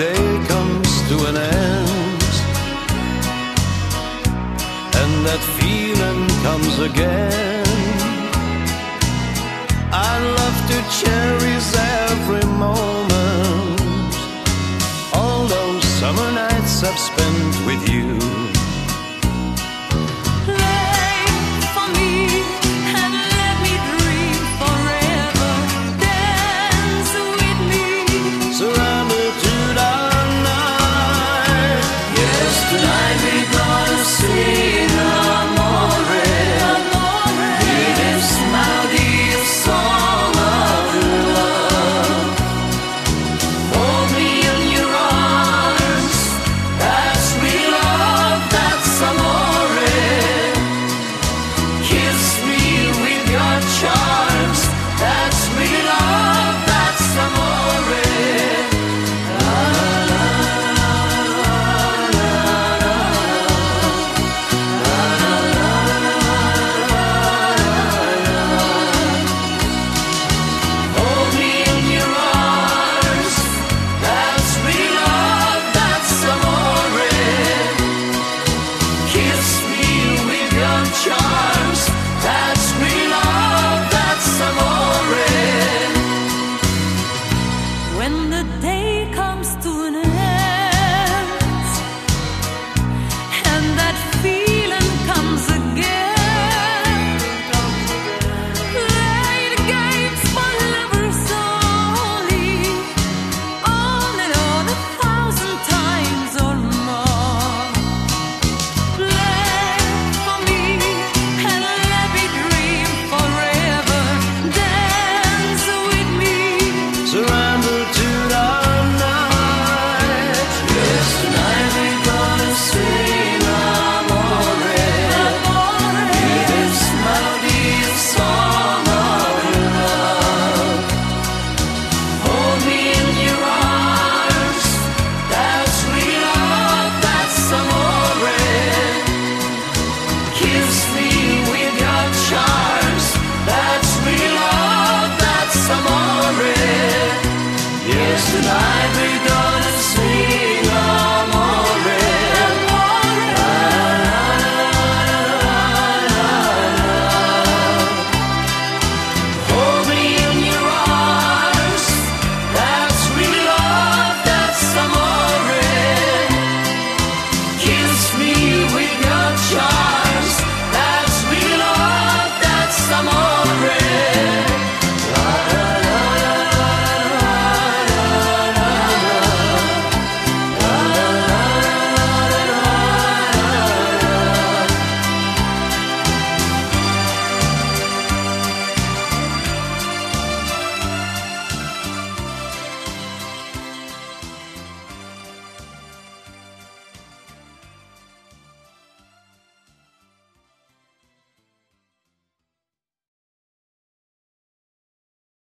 day comes to an end and that feeling comes again. I love to cherish every moment. surround Yes, and I made